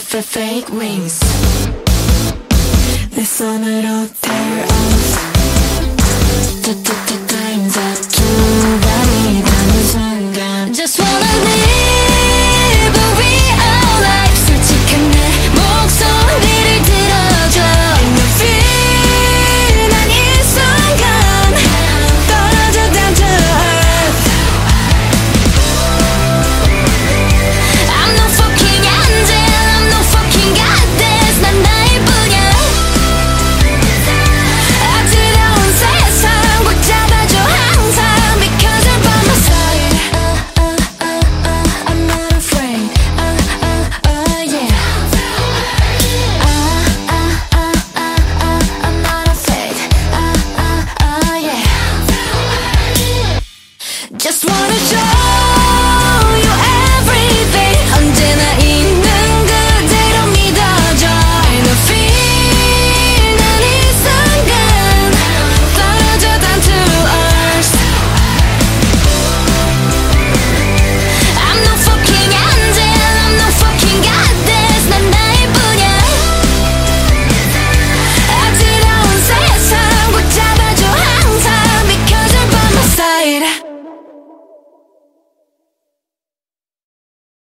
fake wings 내 손으로 tear off time